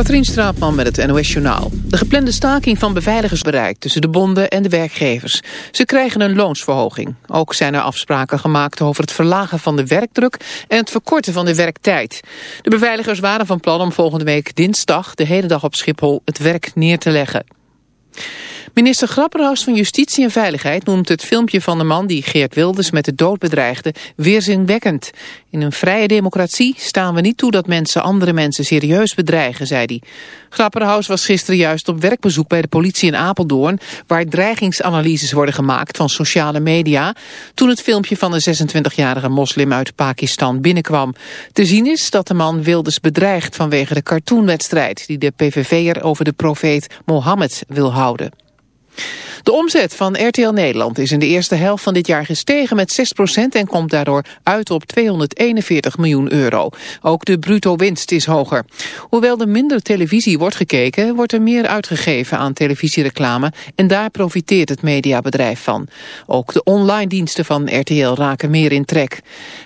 Katrien Straatman met het NOS Journaal. De geplande staking van beveiligers bereikt tussen de bonden en de werkgevers. Ze krijgen een loonsverhoging. Ook zijn er afspraken gemaakt over het verlagen van de werkdruk en het verkorten van de werktijd. De beveiligers waren van plan om volgende week dinsdag de hele dag op Schiphol het werk neer te leggen. Minister Grapperhaus van Justitie en Veiligheid noemt het filmpje van de man die Geert Wilders met de dood bedreigde weerzinwekkend. In een vrije democratie staan we niet toe dat mensen andere mensen serieus bedreigen, zei hij. Grapperhaus was gisteren juist op werkbezoek bij de politie in Apeldoorn, waar dreigingsanalyses worden gemaakt van sociale media, toen het filmpje van de 26-jarige moslim uit Pakistan binnenkwam. Te zien is dat de man Wilders bedreigt vanwege de cartoonwedstrijd die de PVV'er over de profeet Mohammed wil houden. De omzet van RTL Nederland is in de eerste helft van dit jaar gestegen met 6% en komt daardoor uit op 241 miljoen euro. Ook de bruto winst is hoger. Hoewel er minder televisie wordt gekeken, wordt er meer uitgegeven aan televisiereclame en daar profiteert het mediabedrijf van. Ook de online diensten van RTL raken meer in trek.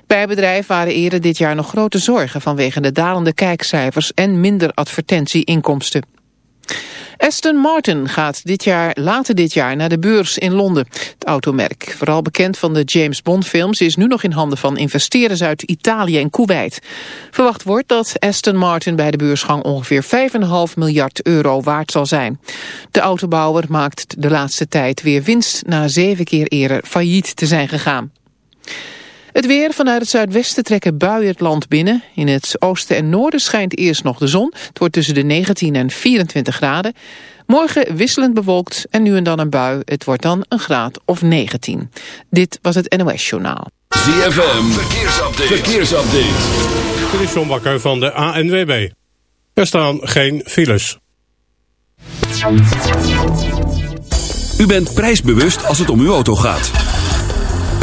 Bij het bedrijf waren eerder dit jaar nog grote zorgen vanwege de dalende kijkcijfers en minder advertentieinkomsten. Aston Martin gaat dit jaar, later dit jaar naar de beurs in Londen. Het automerk, vooral bekend van de James Bond films... is nu nog in handen van investeerders uit Italië en Kuwait. Verwacht wordt dat Aston Martin bij de beursgang ongeveer 5,5 miljard euro waard zal zijn. De autobouwer maakt de laatste tijd weer winst... na zeven keer eerder failliet te zijn gegaan. Het weer vanuit het zuidwesten trekken buien het land binnen. In het oosten en noorden schijnt eerst nog de zon. Het wordt tussen de 19 en 24 graden. Morgen wisselend bewolkt en nu en dan een bui. Het wordt dan een graad of 19. Dit was het NOS Journaal. ZFM, verkeersupdate. verkeersupdate. Dit is John Bakker van de ANWB. Er staan geen files. U bent prijsbewust als het om uw auto gaat.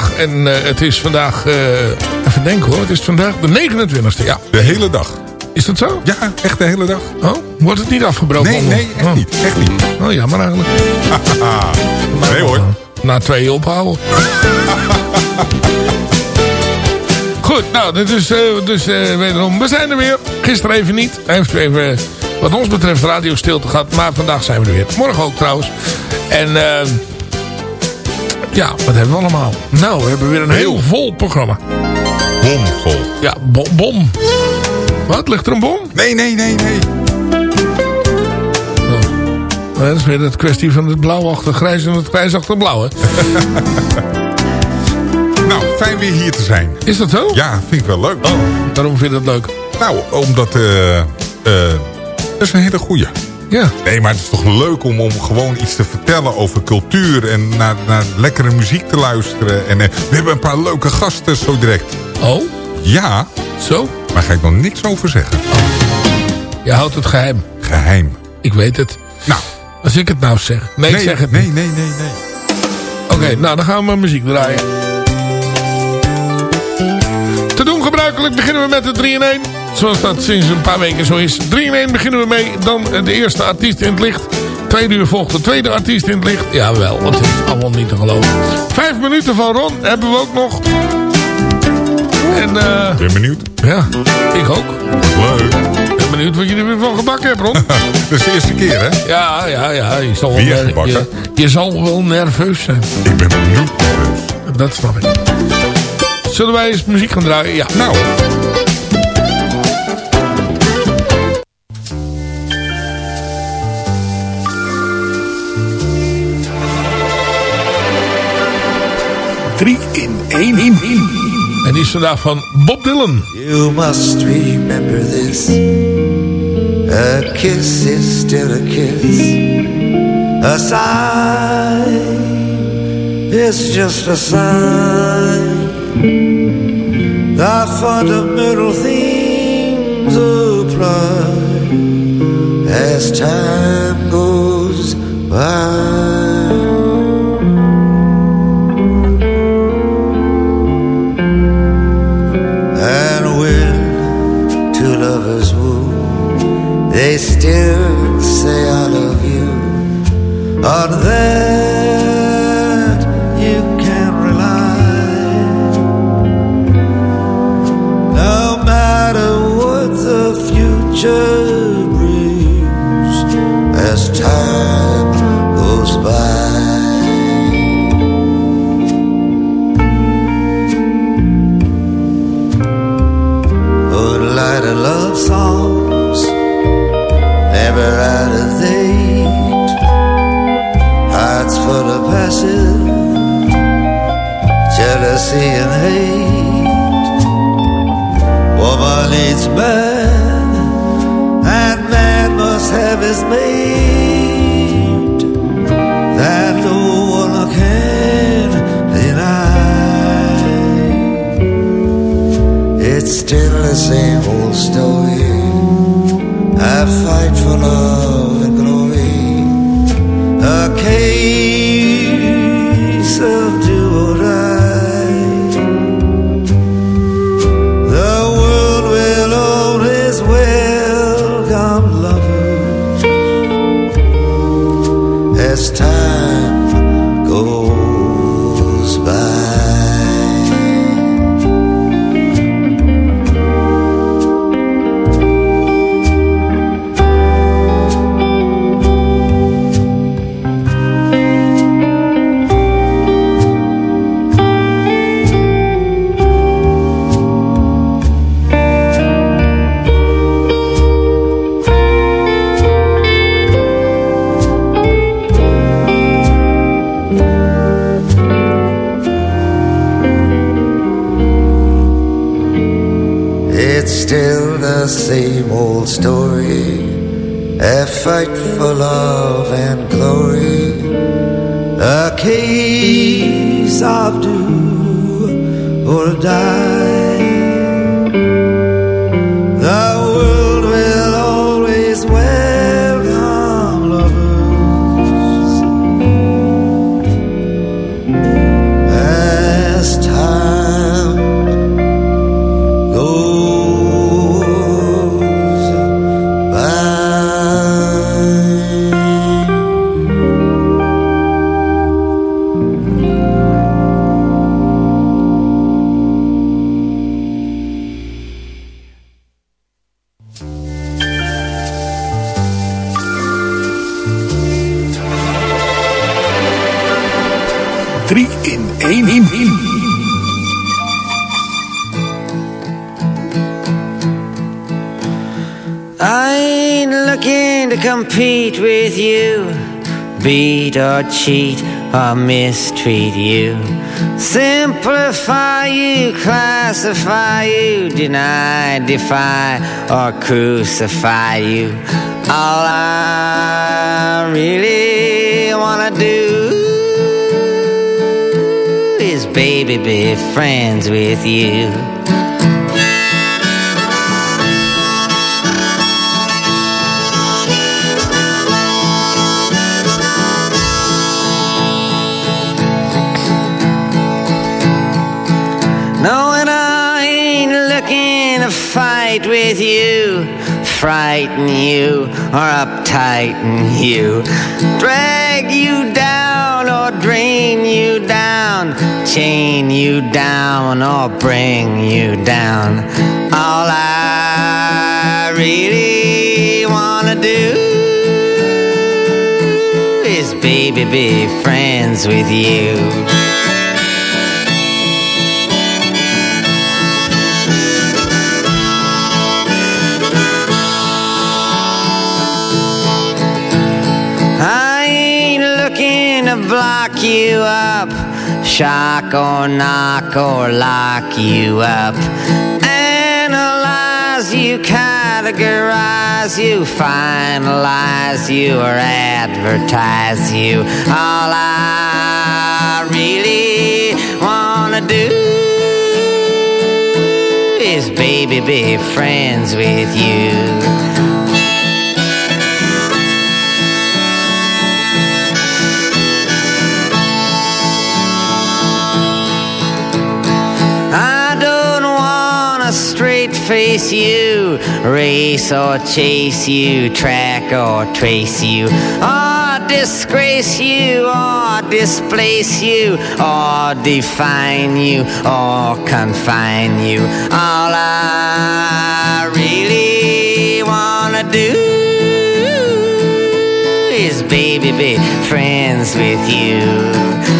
En eh, het is vandaag, eh, even denken hoor, het is vandaag de 29e, ja. De hele dag. Is dat zo? Ja, echt de hele dag. Oh, wordt het niet afgebroken? Nee, nee, echt Oh. niet. Echt niet. Oh ja, maar eigenlijk. nee hoor. Na twee ophouden. Goed, nou, dit is eh, dus wederom. We zijn er weer. Gisteren even niet. Hij heeft even, wat ons betreft, radio stilte gehad. Maar vandaag zijn we er weer. Morgen ook trouwens. En ja, wat hebben we allemaal? Nou, we hebben weer een heel vol programma. Bomvol. Ja, bo- bom. Wat, ligt er een bom? Nee, nee, nee, nee. Oh. Dat is weer het kwestie van het blauw achter grijs en het grijs achter blauw, hè? Nou, fijn weer hier te zijn. Is dat zo? Ja, vind ik wel leuk. Oh, daarom vind je dat leuk. Nou, omdat... eh eh, dat is een hele goeie. Ja. Nee, maar het is toch leuk om, om gewoon iets te vertellen over cultuur... en naar, naar lekkere muziek te luisteren. En eh, we hebben een paar leuke gasten zo direct. Oh, Ja, zo? maar ga ik nog niks over zeggen. Je houdt het geheim. Geheim. Ik weet het. Nou, Als ik het nou zeg. Nee, ik zeg het nee, niet. nee, nee, nee. Oké, nou dan gaan we maar muziek draaien. Te doen gebruikelijk beginnen we met de 3 in 1. Zoals dat sinds een paar weken zo is. 3 in 1 beginnen we mee. Dan de eerste artiest in het licht. Tweede uur volgt de tweede artiest in het licht. Jawel, want het is allemaal niet te geloven. Vijf minuten van Ron hebben we ook nog. En eh Ben benieuwd. ja, ik ook. Leuk. Ben benieuwd wat je er weer van gebakken hebt, Ron. Dat is de eerste keer, hè? Ja, ja, ja. Je zal, wel, je, je zal wel nerveus zijn. Ik ben benieuwd. Dat snap ik. Zullen wij eens muziek gaan draaien? Ja. Nou, Drie in één. In, in. En die is vandaag van Bob Dylan. You must remember this. A kiss is still a kiss. A sigh is just a sigh. The fundamental themes apply as time goes by. They still say I love you. On that jealousy and hate woman needs man and man must have his mate? That no one can deny. It's still the same old story. I fight for love still the same old story. A fight for love and glory. A case of do or die. With you, beat or cheat or mistreat you, simplify you, classify you, deny, defy, or crucify you. All I really wanna do is, baby, be friends with you. Fight with you, frighten you, or uptighten you, drag you down or drain you down, chain you down or bring you down. All I really wanna do is, baby, be friends with you. Up, shock or knock or lock you up. Analyze you, categorize you, finalize you, or advertise you. All I really wanna do is, baby, be friends with you. Face you, race or chase you, track or trace you, or disgrace you, or displace you, or define you, or confine you. All I really wanna do is, baby, be friends with you.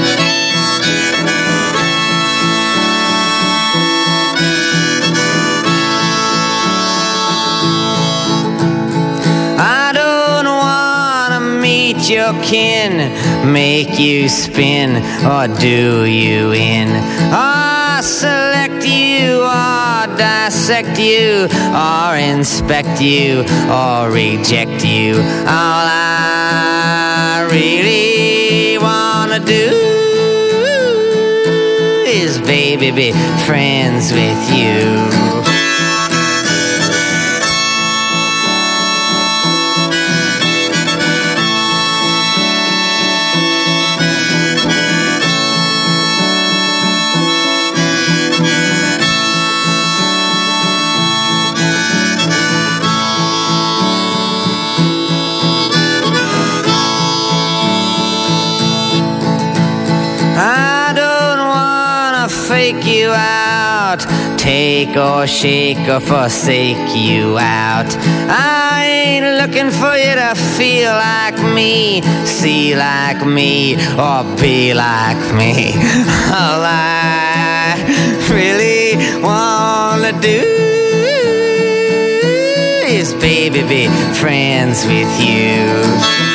Kin, make you spin, or do you in, or select you, or dissect you, or inspect you, or reject you. All I really wanna do is, baby, be friends with you. Take or shake or forsake you out. I ain't looking for you to feel like me, see like me, or be like me. All I really wanna do is, baby, be friends with you.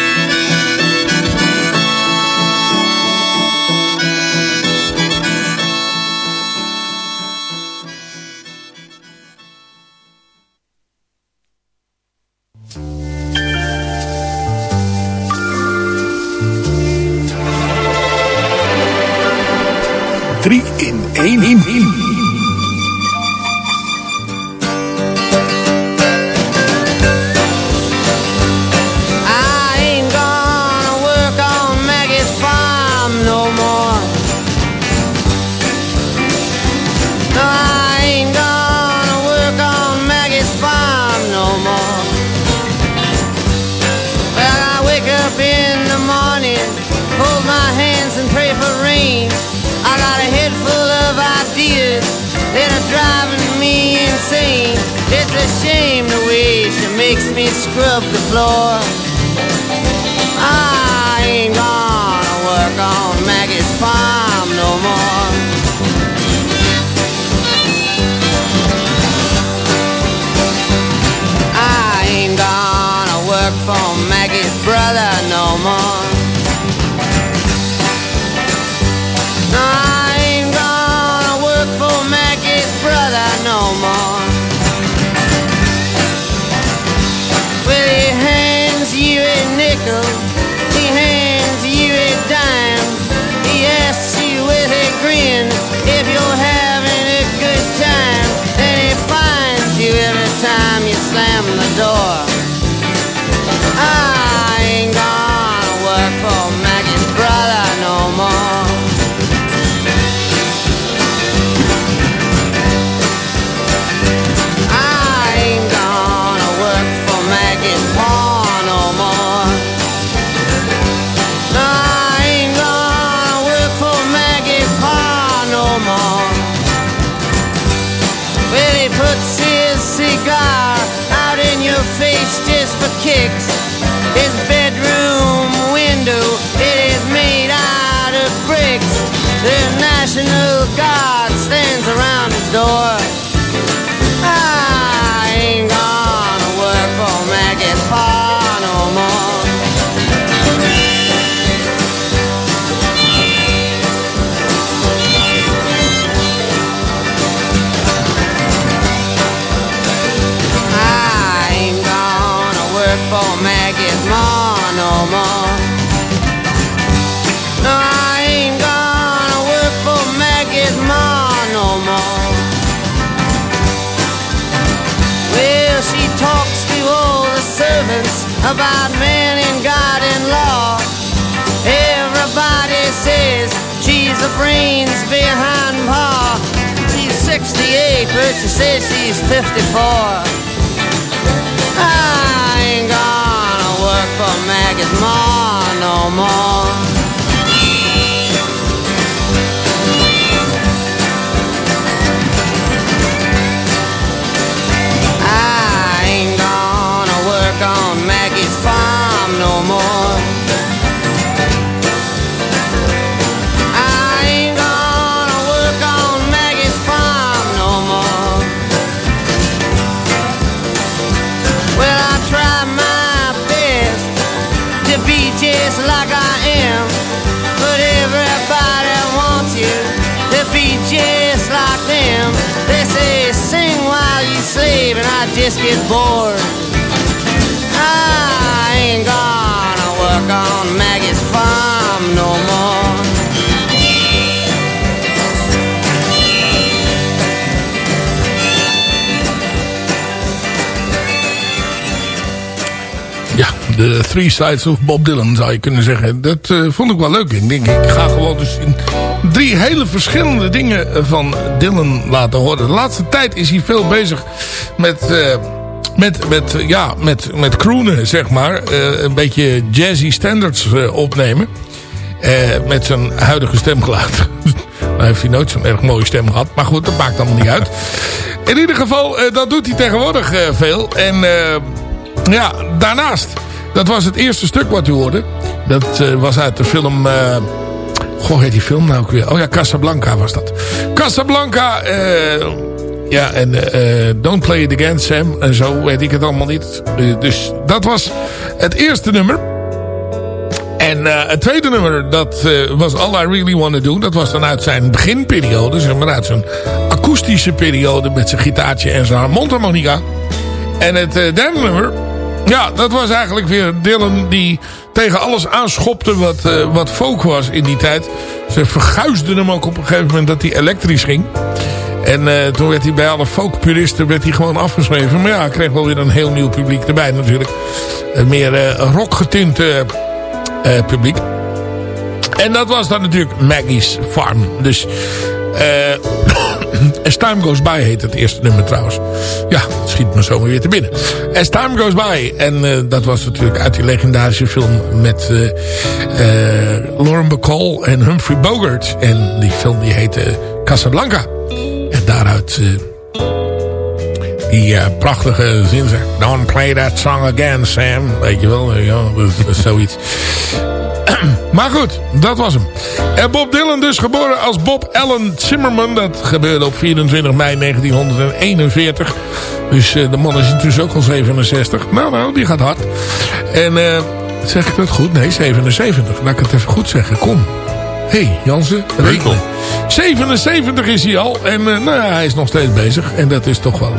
Driving me insane. It's a shame the way she makes me scrub the floor. I ain't gonna work on Maggie's farm kicks. His bedroom window, it is made out of bricks. The National Guard stands around his door. For Maggie's ma no more. No, I ain't gonna work for Maggie's ma no more. Well, she talks to all the servants about man and God and law. Everybody says she's the brains behind Pa. She's 68, but she says she's 54. Maggie's ma no more. And I just get bored. I ain't gonna work on Maggie's farm no more. Ja, de Three Sides of Bob Dylan zou je kunnen zeggen. Dat eh, vond ik wel leuk. Ik denk, ik ga gewoon dus in drie hele verschillende dingen van Dylan laten horen. De laatste tijd is hij veel bezig met... eh, met, met, ja, met, met croonen, zeg maar. Eh, een beetje jazzy standards eh, opnemen. Eh, met zijn huidige stemgeluid. Dan heeft hij nooit zo'n erg mooie stem gehad. Maar goed, dat maakt allemaal niet uit. In ieder geval, eh, dat doet hij tegenwoordig eh, veel. En eh, ja, daarnaast. Dat was het eerste stuk wat u hoorde. Dat eh, was uit de film... goh, heet die film nou ook weer? Oh ja, Casablanca was dat. Casablanca... eh ja, en eh, Don't Play It Again, Sam. En zo weet ik het allemaal niet. Eh, dus dat was het eerste nummer. En het tweede nummer, dat was All I Really Wanna Do. Dat was dan uit zijn beginperiode, zeg maar uit zijn akoestische periode... met zijn gitaartje en zijn mondharmonica. En het derde nummer, ja, dat was eigenlijk weer Dylan die tegen alles aanschopte wat, eh, wat folk was in die tijd. Ze verguisden hem ook op een gegeven moment dat hij elektrisch ging. En eh, toen werd hij bij alle folkpuristen werd hij gewoon afgeschreven. Maar ja, kreeg wel weer een heel nieuw publiek erbij natuurlijk. Een meer rockgetint eh, eh, publiek. En dat was dan natuurlijk Maggie's Farm. Dus As Time Goes By heet het eerste nummer trouwens. Ja, het schiet me zomaar weer te binnen. As Time Goes By. En eh, dat was natuurlijk uit die legendarische film met eh eh, Lauren Bacall en Humphrey Bogart. En die film die heette Casablanca. En daaruit die prachtige zin zegt... Don't play that song again, Sam. Weet je wel, ja, dat is zoiets. maar goed, dat was hem. En Bob Dylan dus geboren als Bob Allen Zimmerman. Dat gebeurde op 24 mei 1941. Dus eh, de man is intussen ook al 67. Nou, nou, die gaat hard. En eh, zeg ik dat goed? Nee, 77. Laat ik het even goed zeggen. Kom. Hé, hey, Jansen, rekenen. 77 is hij al. En eh, nou ja, hij is nog steeds bezig. En dat is toch wel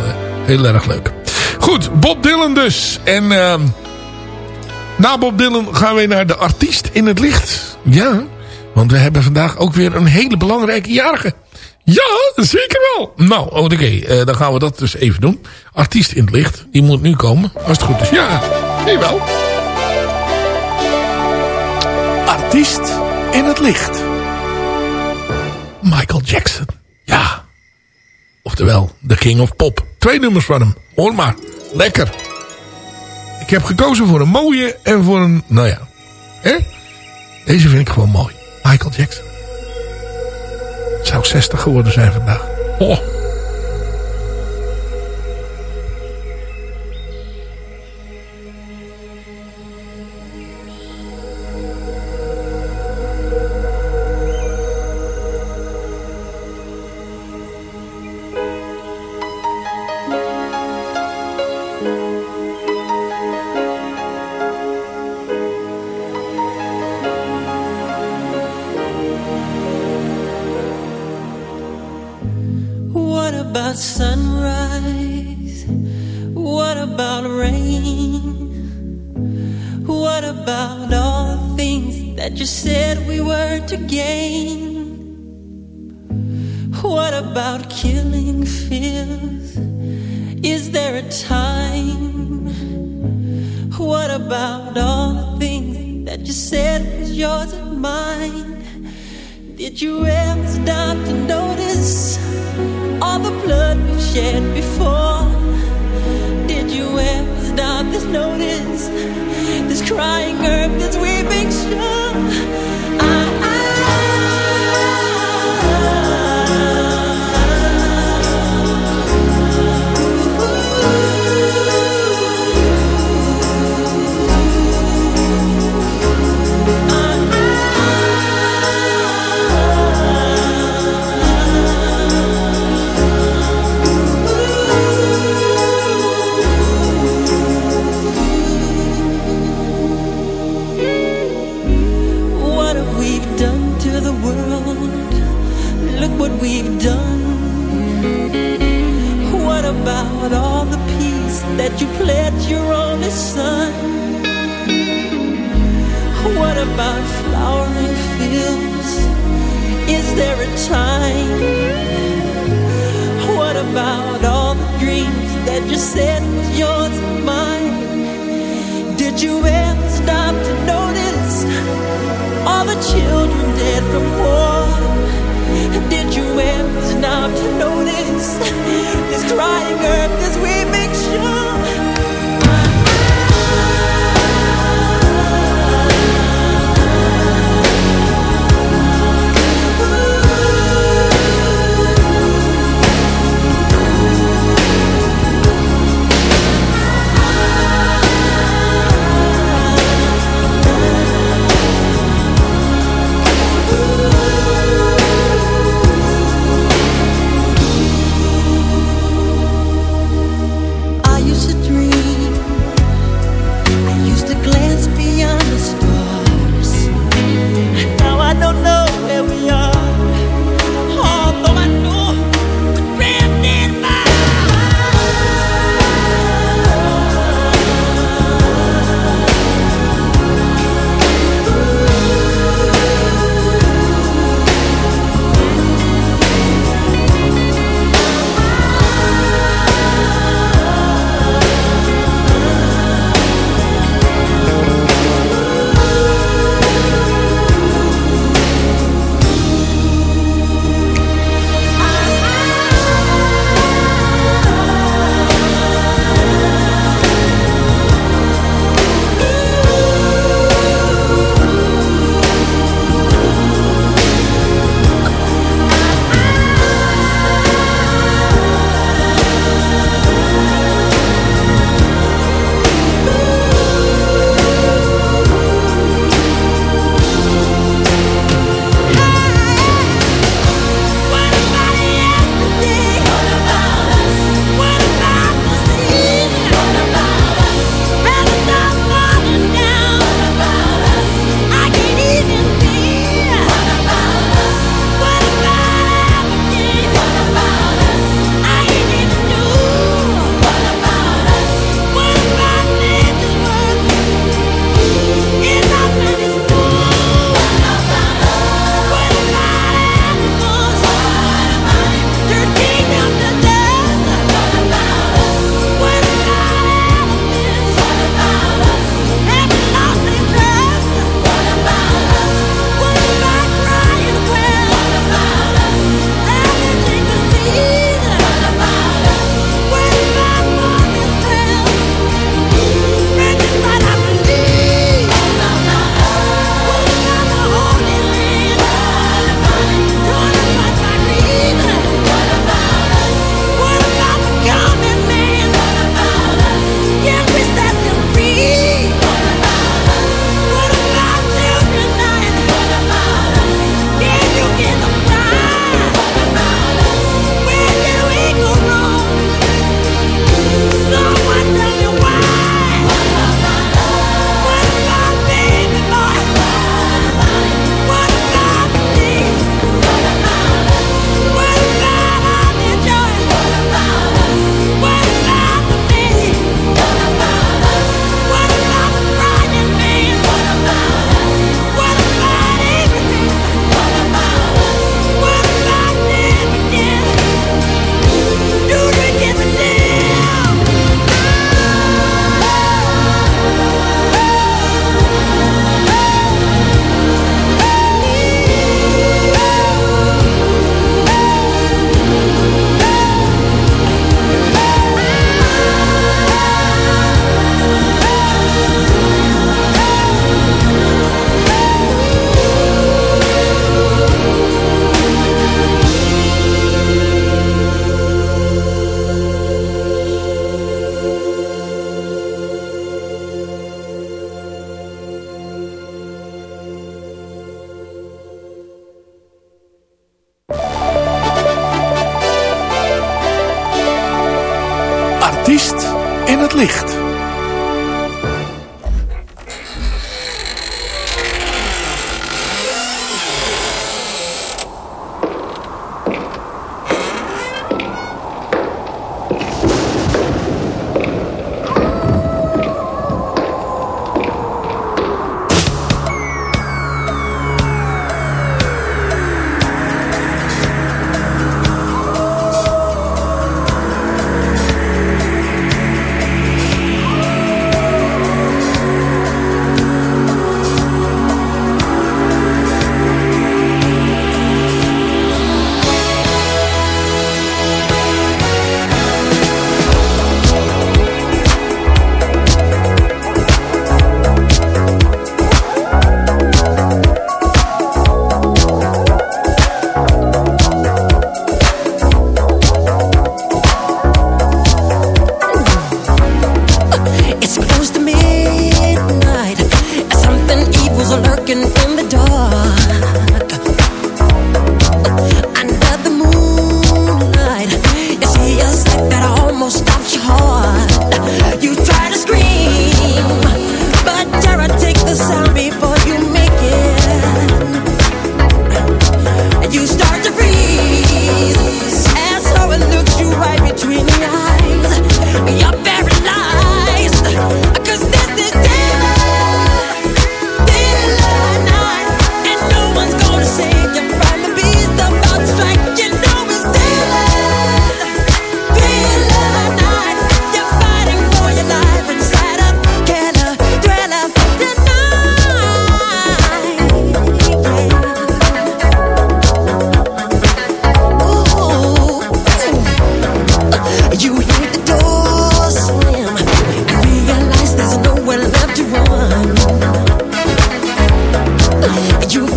heel erg leuk. Goed, Bob Dylan dus. En ehm, na Bob Dylan gaan we naar de artiest in het licht. Ja, want we hebben vandaag ook weer een hele belangrijke jarige. Ja, zeker wel. Nou, oké, eh, dan gaan we dat dus even doen. Artiest in het licht, die moet nu komen. Als het goed is. Ja, wel. Artiest in het licht. Michael Jackson. Ja. Oftewel, de King of Pop. Twee nummers van hem. Hoor maar. Lekker. Ik heb gekozen voor een mooie en voor een... Nou ja. Hè? Deze vind ik gewoon mooi. Michael Jackson. Zou 60 geworden zijn vandaag. Oh.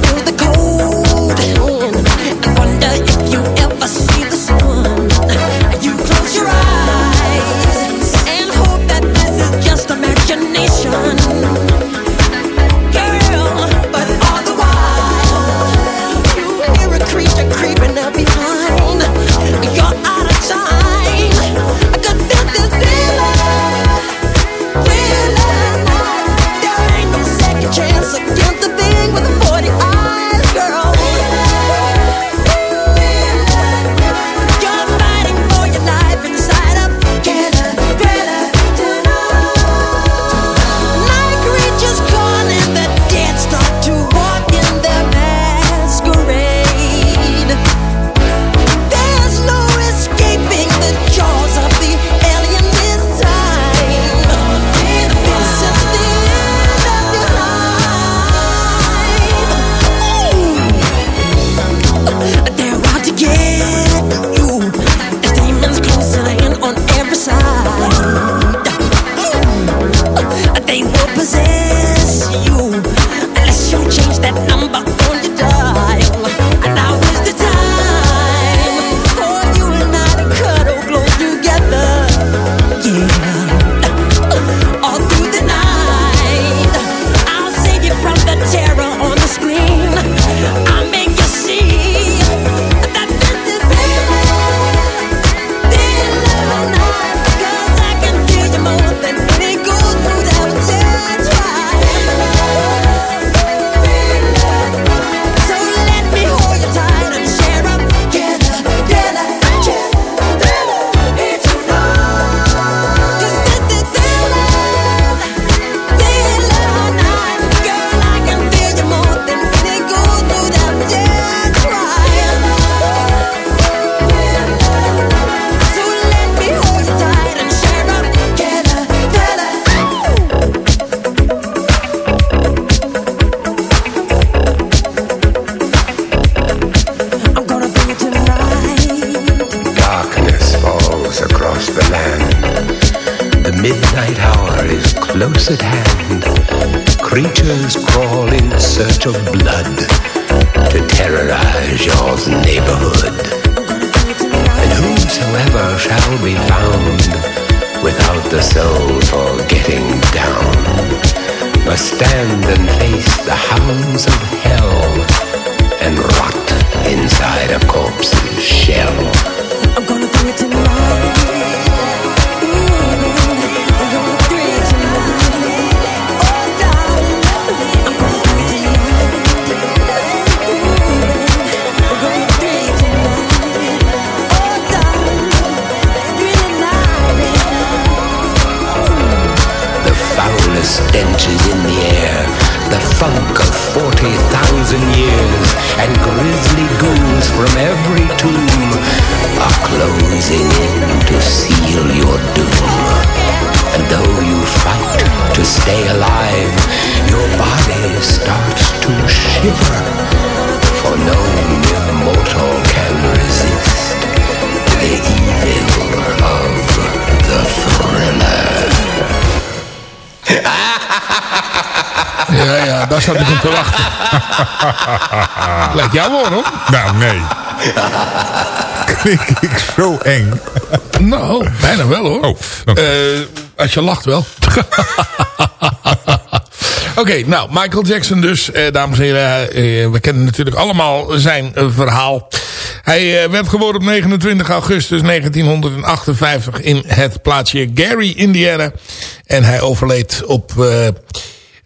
You feel the cold Lijkt jou hoor, hoor. Nou, nee. Klink ik zo eng. Nou, bijna wel hoor. Oh, Eh, als je lacht wel. Oké, nou, Michael Jackson dus, eh, dames en heren. eh, we kennen natuurlijk allemaal zijn eh, verhaal. Hij eh, werd geboren op 29 augustus 1958 in het plaatsje Gary, Indiana. En hij overleed op...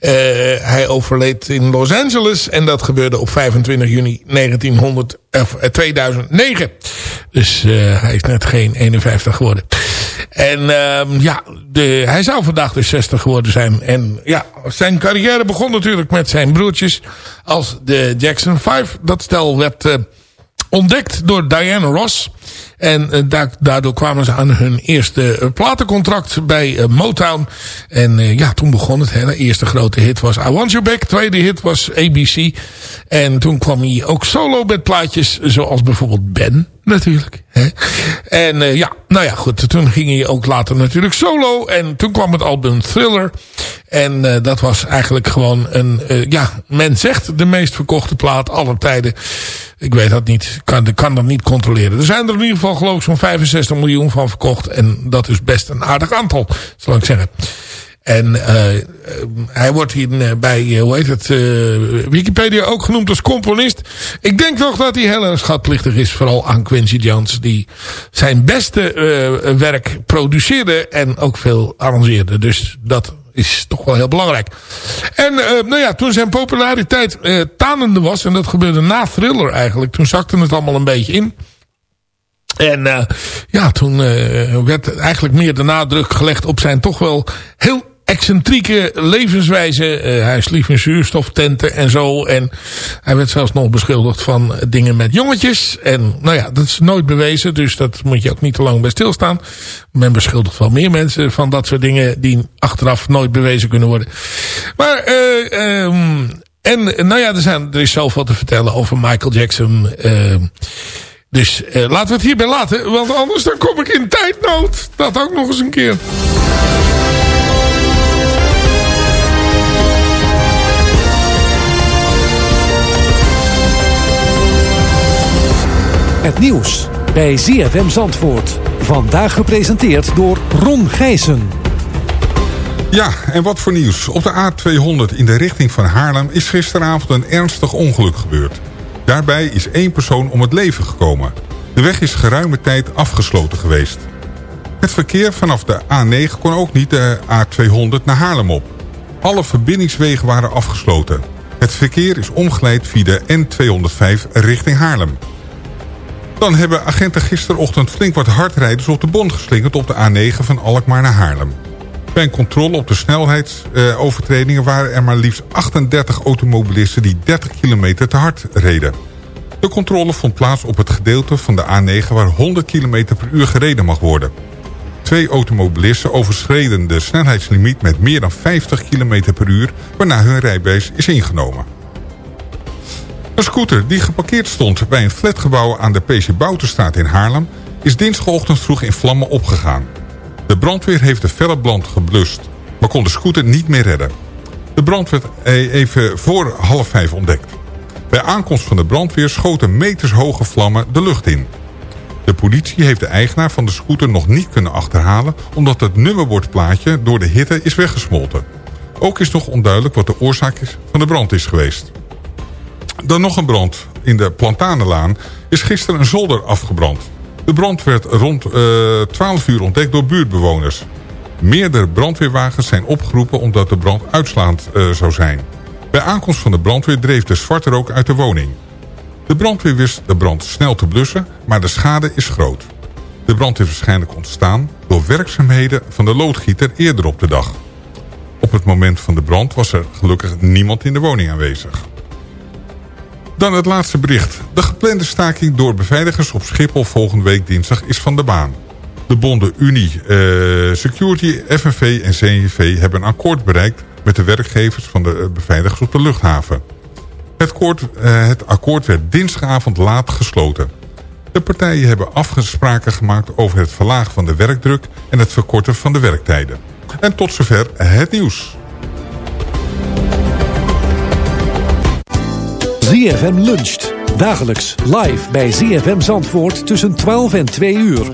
eh, hij overleed in Los Angeles en dat gebeurde op 25 juni 1900, of, eh, 2009. Dus eh, hij is net geen 51 geworden. En ehm, ja, de, hij zou vandaag dus 60 geworden zijn. En ja, zijn carrière begon natuurlijk met zijn broertjes als de Jackson 5. Dat stel werd... ontdekt door Diana Ross. En eh, da daardoor kwamen ze aan hun eerste eh, platencontract bij eh, Motown. En ja, toen begon het. Hè. De eerste grote hit was I Want You Back. Tweede hit was ABC. En toen kwam hij ook solo met plaatjes. Zoals bijvoorbeeld Ben natuurlijk. Hè. En eh, ja, nou ja, goed. Toen ging hij ook later natuurlijk solo. En toen kwam het album Thriller. En eh, dat was eigenlijk gewoon een, eh, ja, men zegt de meest verkochte plaat aller tijden. Ik weet dat niet, kan, kan dat niet controleren. Er zijn er in ieder geval geloof ik zo'n 65 miljoen van verkocht. En dat is best een aardig aantal, zal ik zeggen. En uh, hij wordt hier eh, bij, uh, hoe heet het, Wikipedia ook genoemd als componist. Ik denk toch dat hij heel erg schatplichtig is. Vooral aan Quincy Jones. Die zijn beste werk produceerde en ook veel arrangeerde. Dus dat is toch wel heel belangrijk. En uh, nou ja, toen zijn populariteit uh, tanende was. En dat gebeurde na Thriller eigenlijk. Toen zakte het allemaal een beetje in. En uh, ja, toen werd eigenlijk meer de nadruk gelegd op zijn toch wel heel excentrieke levenswijze. Uh, hij sliep in zuurstoftenten en zo. En hij werd zelfs nog beschuldigd van dingen met jongetjes. En nou ja, dat is nooit bewezen. Dus dat moet je ook niet te lang bij stilstaan. Men beschuldigt wel meer mensen van dat soort dingen... die achteraf nooit bewezen kunnen worden. Maar... Uh, um, en nou ja, er, is zoveel te vertellen over Michael Jackson... Uh, dus uh, laten we het hierbij laten. Want anders dan kom ik in tijdnood. Dat ook nog eens een keer. Het nieuws bij ZFM Zandvoort. Vandaag gepresenteerd door Ron Gijssen. Ja, en wat voor nieuws. Op de A200 in de richting van Haarlem is gisteravond een ernstig ongeluk gebeurd. Daarbij is één persoon om het leven gekomen. De weg is geruime tijd afgesloten geweest. Het verkeer vanaf de A9 kon ook niet de A200 naar Haarlem op. Alle verbindingswegen waren afgesloten. Het verkeer is omgeleid via de N205 richting Haarlem. Dan hebben agenten gisterochtend flink wat hardrijders op de bond geslingerd op de A9 van Alkmaar naar Haarlem. Bij een controle op de snelheidsovertredingen waren er maar liefst 38 automobilisten die 30 kilometer te hard reden. De controle vond plaats op het gedeelte van de A9 waar 100 km per uur gereden mag worden. Twee automobilisten overschreden de snelheidslimiet met meer dan 50 km per uur... waarna hun rijbewijs is ingenomen. Een scooter die geparkeerd stond bij een flatgebouw aan de PC Bouterstraat in Haarlem... is dinsdagochtend vroeg in vlammen opgegaan. De brandweer heeft de felle brand geblust, maar kon de scooter niet meer redden. De brand werd even voor half vijf ontdekt. Bij aankomst van de brandweer schoten metershoge vlammen de lucht in. De politie heeft de eigenaar van de scooter nog niet kunnen achterhalen... omdat het nummerbordplaatje door de hitte is weggesmolten. Ook is nog onduidelijk wat de oorzaak is van de brand is geweest. Dan nog een brand. In de Plantanenlaan is gisteren een zolder afgebrand. De brand werd rond uh, 12 uur ontdekt door buurtbewoners. Meerdere brandweerwagens zijn opgeroepen omdat de brand uitslaand uh, zou zijn. Bij aankomst van de brandweer dreef de zwarte rook uit de woning. De brandweer wist de brand snel te blussen, maar de schade is groot. De brand is waarschijnlijk ontstaan door werkzaamheden van de loodgieter eerder op de dag. Op het moment van de brand was er gelukkig niemand in de woning aanwezig. Dan het laatste bericht. De geplande staking door beveiligers op Schiphol volgende week dinsdag is van de baan. De bonden Unie, eh, Security, FNV en CNV hebben een akkoord bereikt... met de werkgevers van de beveiligers op de luchthaven. Het akkoord, eh, het akkoord werd dinsdagavond laat gesloten. De partijen hebben afspraken gemaakt over het verlagen van de werkdruk... en het verkorten van de werktijden. En tot zover het nieuws. ZFM luncht. Dagelijks live bij ZFM Zandvoort tussen 12 en 2 uur.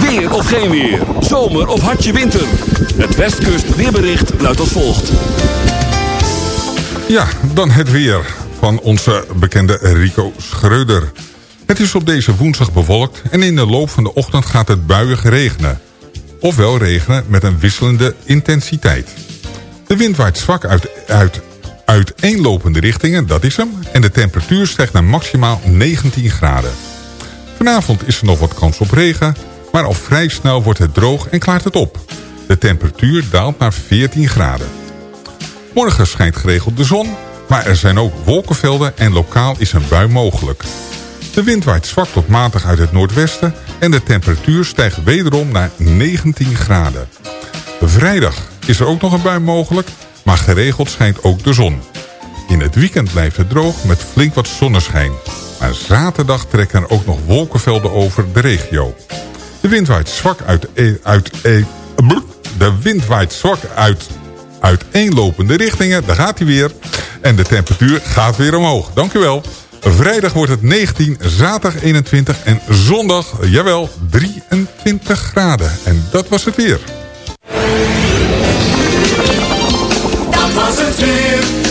Weer of geen weer. Zomer of hartje winter. Het Westkust weerbericht luidt als volgt. Ja, dan het weer van onze bekende Rico Schreuder. Het is op deze woensdag bewolkt en in de loop van de ochtend gaat het buiig regenen. Ofwel regenen met een wisselende intensiteit. De wind waait zwak uit, uit uiteenlopende richtingen, dat is hem. En de temperatuur stijgt naar maximaal 19 graden. Vanavond is er nog wat kans op regen, maar al vrij snel wordt het droog en klaart het op. De temperatuur daalt naar 14 graden. Morgen schijnt geregeld de zon, maar er zijn ook wolkenvelden en lokaal is een bui mogelijk. De wind waait zwak tot matig uit het noordwesten en de temperatuur stijgt wederom naar 19 graden. Vrijdag is er ook nog een bui mogelijk, maar geregeld schijnt ook de zon. In het weekend blijft het droog met flink wat zonneschijn. Maar zaterdag trekken er ook nog wolkenvelden over de regio. De wind waait zwak uit... E- uit e- de wind waait zwak uit uiteenlopende richtingen. Daar gaat hij weer. En de temperatuur gaat weer omhoog. Dank wel. Vrijdag wordt het 19, zaterdag 21 en zondag, jawel, 23 graden. En dat was het weer. Was het weer.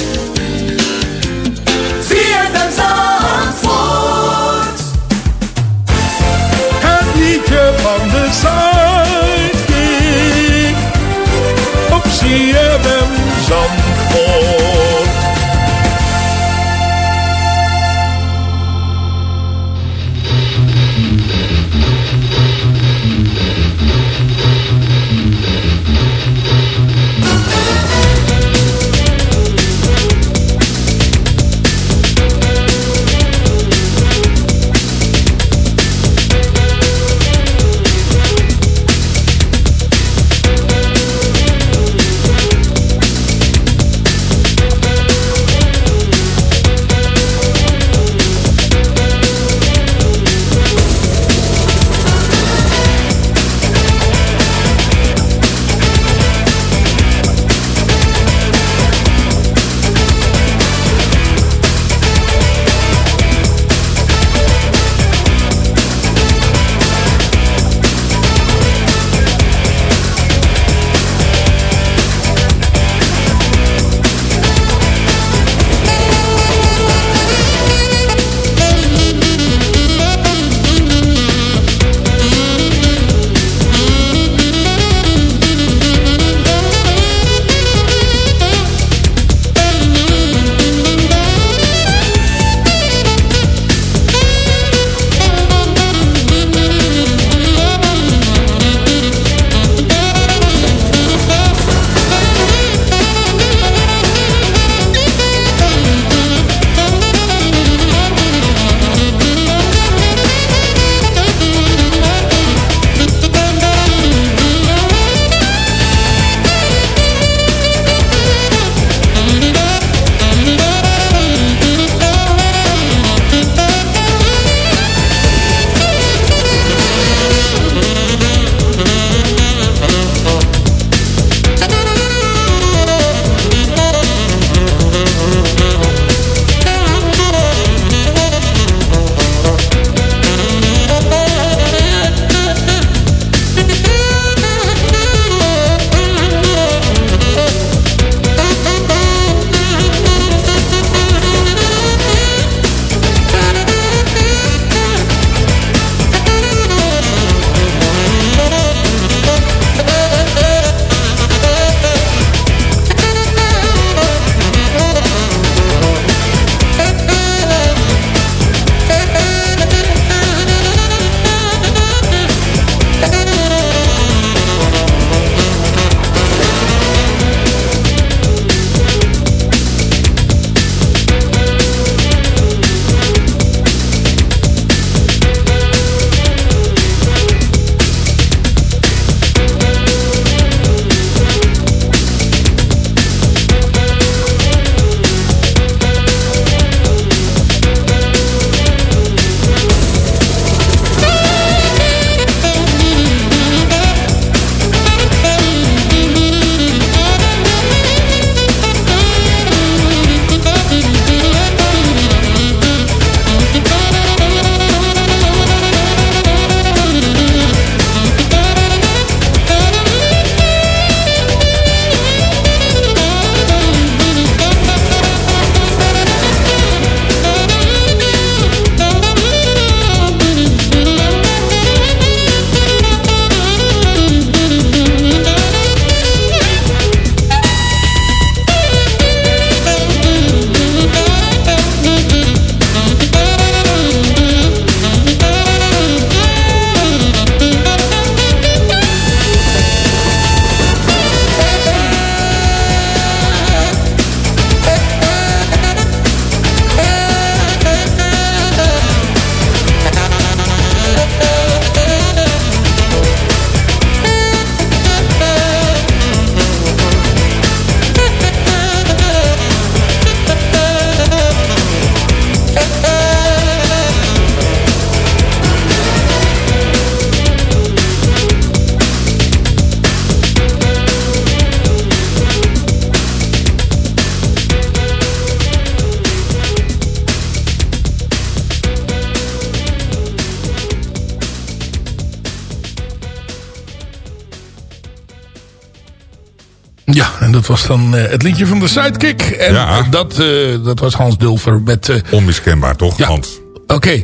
Ja, en dat was dan eh, het liedje van de Sidekick. En Ja. dat, eh, dat was Hans Dulfer met... eh, Onmiskenbaar, toch, Ja. Hans? Oké.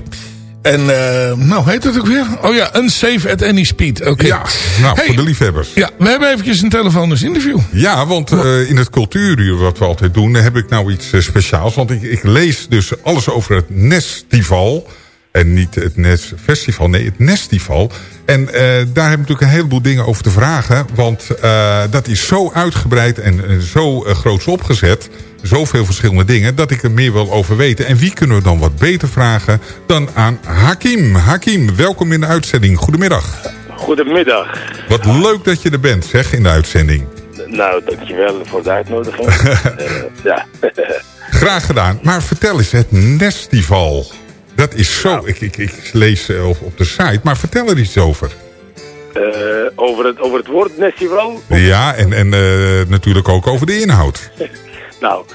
En nou, heet het ook weer? Oh ja, Unsafe at Any Speed. Oké. Ja, nou, Hey. voor de liefhebbers. Ja, we hebben eventjes een telefonisch interview. Ja, want in het cultuuruur wat we altijd doen... heb ik nou iets speciaals. Want ik, ik lees dus alles over het Nestival. En niet het Nes Festival, nee, het Nestival. En eh, daar heb ik natuurlijk een heleboel dingen over te vragen. Want eh, dat is zo uitgebreid en eh, zo uh, groots opgezet. Zoveel verschillende dingen, dat ik er meer wil over weten. En wie kunnen we dan wat beter vragen dan aan Hakim. Hakim, welkom in de uitzending. Goedemiddag. Goedemiddag. Wat leuk dat je er bent, zeg, in de uitzending. Nou, dankjewel voor de uitnodiging. Ja. Graag gedaan. Maar vertel eens, het Nestival. Dat is zo... Ik, ik, ik lees eh, op, de site, maar vertel er iets over. Eh, over, het, over het. Ja, en, en eh, natuurlijk ook over de inhoud. Nou,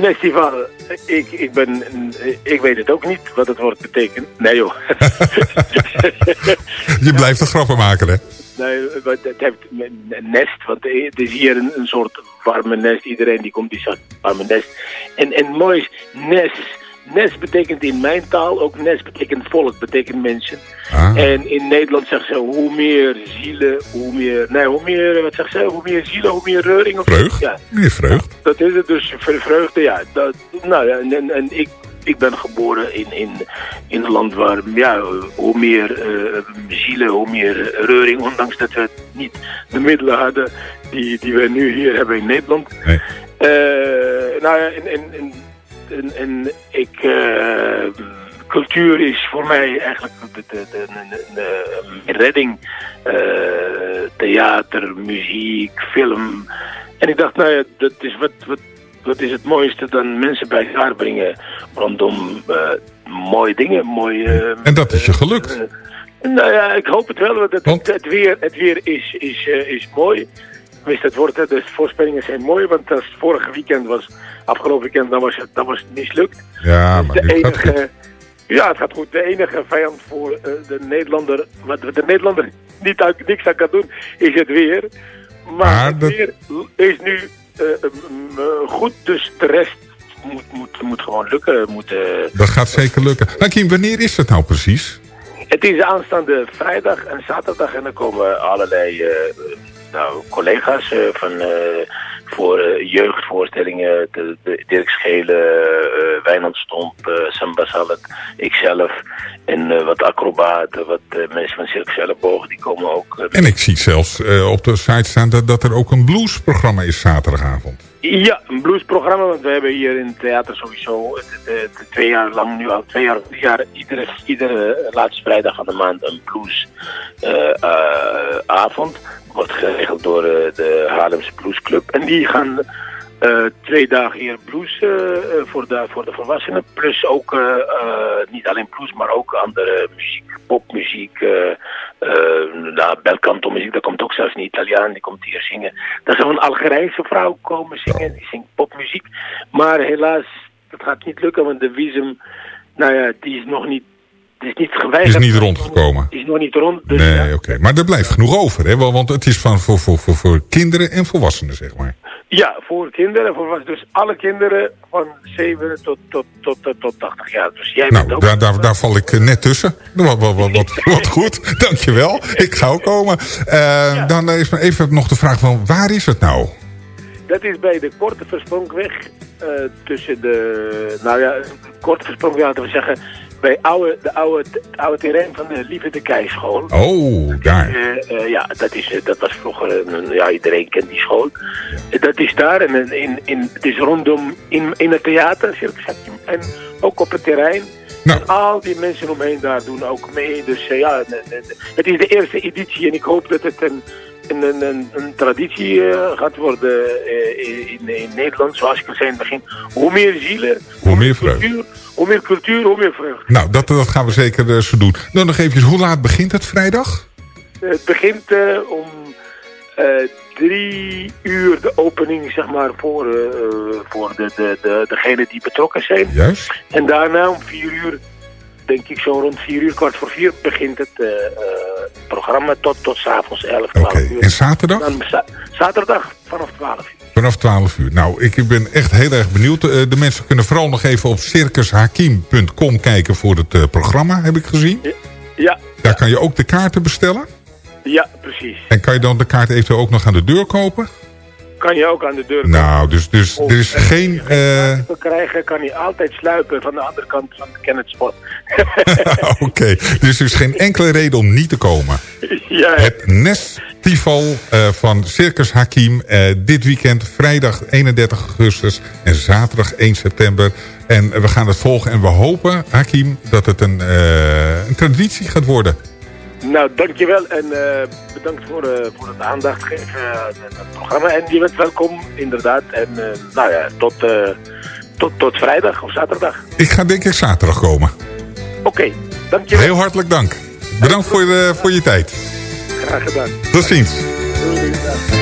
Nestival, ik, ik, ben, ik weet het ook niet wat het woord betekent. Nee joh. Je blijft een grappen maken, hè? Nee, het heeft een nest, want het is hier een, een soort warme nest. Iedereen die komt, die zegt warme nest. En, en mooi is, nest. Nest betekent in mijn taal ook nest betekent volk, betekent mensen. Ah. En in Nederland zeggen ze hoe meer zielen, hoe meer, nee, hoe meer, wat zeggen ze, hoe meer zielen, hoe meer reuring. Of Vreugd? Ja, Meer vreugd. dat is het dus, vreugde, ja. Dat, nou ja, en, en, en ik, ik ben geboren in, in, in een land waar, ja, hoe meer eh, zielen, hoe meer reuring, ondanks dat we niet de middelen hadden die, die we nu hier hebben in Nederland. Nee. Eh, nou ja, en, en, en, en, en ik, eh, cultuur is voor mij eigenlijk de, de, de, de- redding. Eh, theater, muziek, film. En ik dacht, nou ja, dat is wat, wat, wat is het mooiste dan mensen bij elkaar brengen rondom eh, mooie dingen, mooie... En dat is je gelukt. Nou ja, ik hoop het wel. Want het, het, weer, het weer is, is, is mooi. Tenminste, het wordt, de voorspellingen zijn mooi. Want als het vorige weekend was, afgelopen weekend, dan was het, dan was het mislukt. Ja, maar de gaat enige, goed. ja, het gaat goed. De enige vijand voor eh, de Nederlander, wat de Nederlander niet uit, niks aan kan doen, is het weer. Maar, Maar het dat- weer is nu eh, eh, goed, dus de rest moet, moet, moet gewoon lukken. Moet, Dat gaat zeker lukken. Hakim, wanneer is het nou precies? het is aanstaande vrijdag en zaterdag en dan komen allerlei nou, collega's van, voor eh, jeugdvoorstellingen. De, Dirk Schelen, eh Wijnand Stomp, eh, Samba Salad, ikzelf en eh, wat acrobaten, wat eh, mensen van Cirque Elleboog, die komen ook. eh, En ik zie zelfs eh, op de site staan dat, dat er ook een bluesprogramma is zaterdagavond. Ja, een bluesprogramma, want we hebben hier in het theater sowieso het- het twee jaar lang, nu al twee jaar, drie jaar, iedere, iedere laatste vrijdag van de maand een bluesavond. Wordt geregeld door eh, de Haarlemse Bluesclub. En die gaan eh, twee dagen hier blues eh, eh, voor, de, voor de volwassenen. Plus ook, niet alleen blues, maar ook andere muziek, popmuziek. eh nou, belcanto muziek, daar komt ook zelfs een Italiaan, die komt hier zingen. Daar zou een Algerijnse vrouw komen zingen, die zingt popmuziek. Maar helaas, dat gaat niet lukken, want de visum, nou ja, die is nog niet, is niet Is geweigerd. niet rondgekomen. Is nog niet rond, dus Nee, oké. Maar er blijft genoeg over, hè? Want het is van, voor, voor, voor, voor kinderen en volwassenen, zeg maar. Ja, voor kinderen, voor dus alle kinderen van 7 tot, tot, tot, tot, tot 80 jaar. Dus jij bent Nou, ook... daar, daar, daar val ik eh, net tussen. Wat, wat, wat, wat, wat goed, dankjewel. Ik ga ook komen. Eh, Dan is maar even nog de vraag van, waar is het nou? Dat is bij de Korte Versprongweg eh, tussen de... Nou ja, Korte Versprongweg, laten we zeggen... Bij oude, de oude, het oude terrein van de Lieve de Keischool. Oh, daar. Eh, eh, ja, dat, is, eh, dat was vroeger, een- ja, iedereen kent die school. Eh, Dat is daar en in, in, in, het is rondom in, in het theater, en ook op het terrein. En al die mensen omheen daar doen ook mee. Dus eh, ja, het is de eerste editie en ik hoop dat het een, een, een, een, een traditie eh, gaat worden eh, in, in Nederland. Zoals ik al zei in het begin, hoe meer zielen, Hoe meer vreugde. cultuur, hoe meer cultuur, hoe meer vreugde. Nou, dat, dat gaan we zeker eh, zo doen. Dan nog even, hoe laat begint het vrijdag? Het begint om drie uur de opening, zeg maar, voor, voor de, de, de, degenen die betrokken zijn. Juist. En daarna om vier uur, denk ik zo rond vier uur, kwart voor vier, begint het eh, eh, programma. tot, tot s'avonds 11, 12 Oké, uur. en zaterdag? Dan za- zaterdag vanaf 12 uur. Vanaf 12 uur. Nou, ik ben echt heel erg benieuwd. Eh, de mensen kunnen vooral nog even op circushakim.com kijken voor het programma, heb ik gezien. Ja, Daar kan je ook de kaarten bestellen. ja, precies. En kan je dan de kaart eventueel ook nog aan de deur kopen? Kan je ook aan de deur Nou, dus, dus er is geen... eh, te krijgen, kan hij altijd sluipen van de andere kant van de Kennetspot. Oké, dus er is geen enkele reden om niet te komen. ja, Het Nestival eh van Circus Hakim. eh, dit weekend, vrijdag 31 augustus en zaterdag 1 september. En we gaan het volgen en we hopen, Hakim, dat het een, eh, een traditie gaat worden. Nou, dankjewel en eh, bedankt voor, eh, voor het aandacht geven aan het programma. En je bent welkom, inderdaad. En eh, nou ja, tot, tot, tot vrijdag of zaterdag. Ik ga denk ik zaterdag komen. Oké, dankjewel. Heel hartelijk dank. Bedankt voor, voor je tijd. Graag gedaan. Tot ziens. Doei, doei,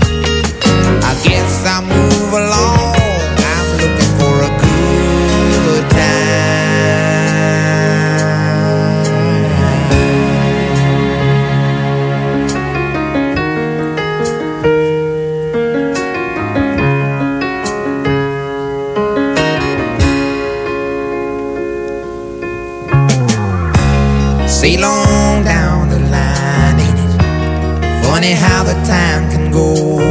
I move along. I'm looking for a good time. Down the line? Funny how the time can go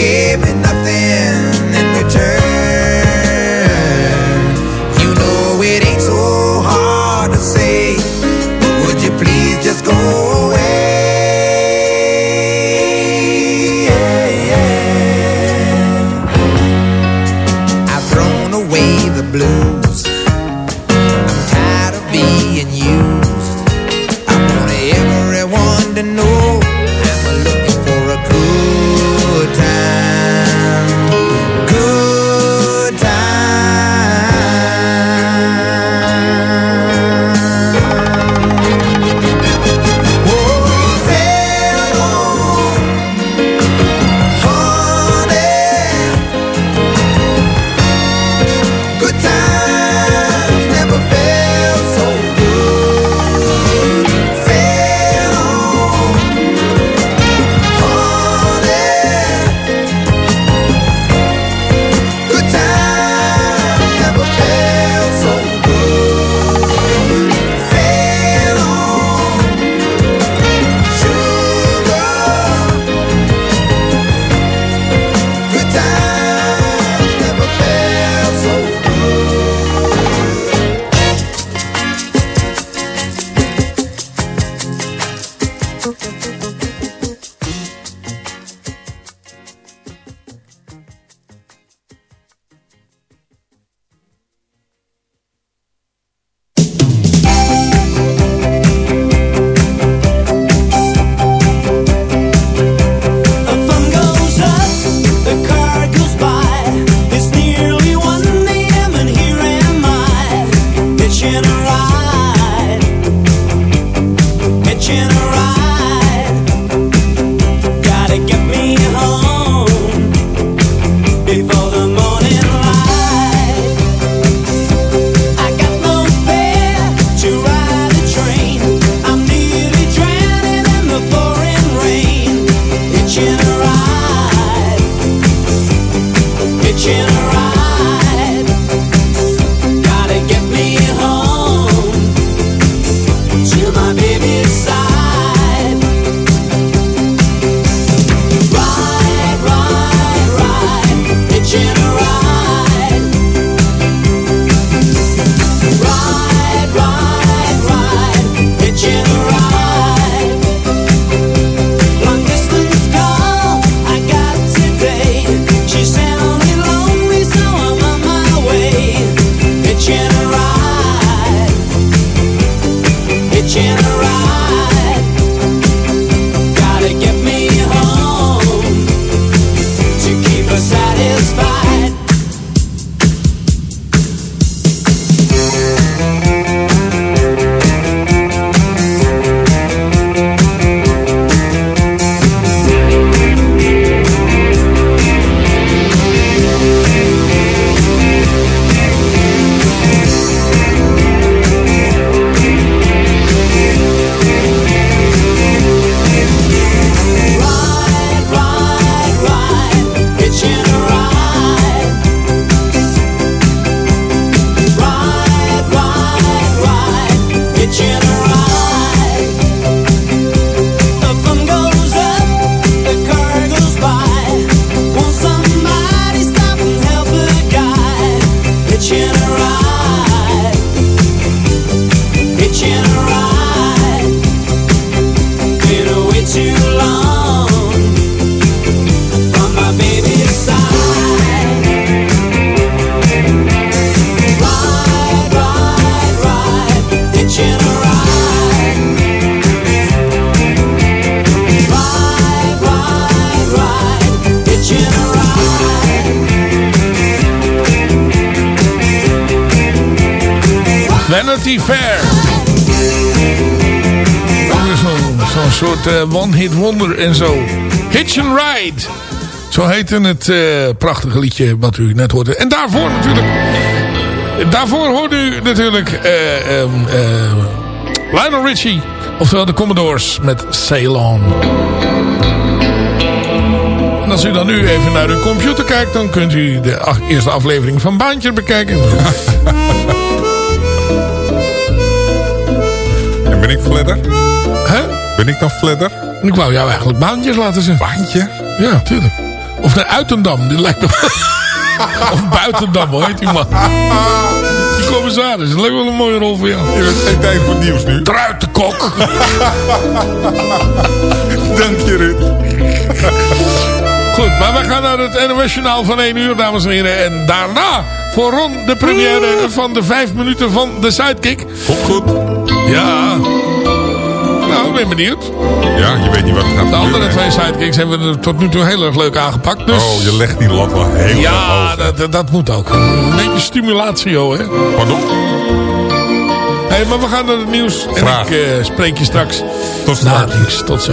Gave me nothing in return. Het eh, prachtige liedje wat u net hoorde. En daarvoor natuurlijk... Daarvoor hoorde u natuurlijk eh, ehm, eh, Lionel Richie. Oftewel de Commodores met Sail On. En als u dan nu even naar uw computer kijkt... dan kunt u de ach- eerste aflevering van Baantje bekijken. En ben ik Fledder? Hè? Ben ik dan Fledder? Ik wou jou eigenlijk Baantjes laten zien. Baantje? Ja, tuurlijk. Of naar Uitendam. Die lijkt nog... of Buitendam, hoe heet die man? Die commissaris. Dat lijkt wel een mooie rol voor jou. Je bent geen tijd voor nieuws nu. Truitenkok. Dank je, Ruud. Goed, maar we gaan naar het NOS Journaal van 1 uur, dames en heren. En daarna voor Ron de première van de 5 minuten van de Sidekick. Komt goed. Ja. Nou, ik ben benieuwd. Ja, je weet niet wat er gaat De andere twee sidekicks hebben we tot nu toe heel erg leuk aangepakt. Dus... Oh, je legt die lat wel heel erg Ja, hoog. dat, dat, dat moet ook. Een beetje stimulatio, hè. Pardon? Hey, maar we gaan naar het nieuws. En ik eh, spreek je straks Tot na straks. het nieuws. Tot zo.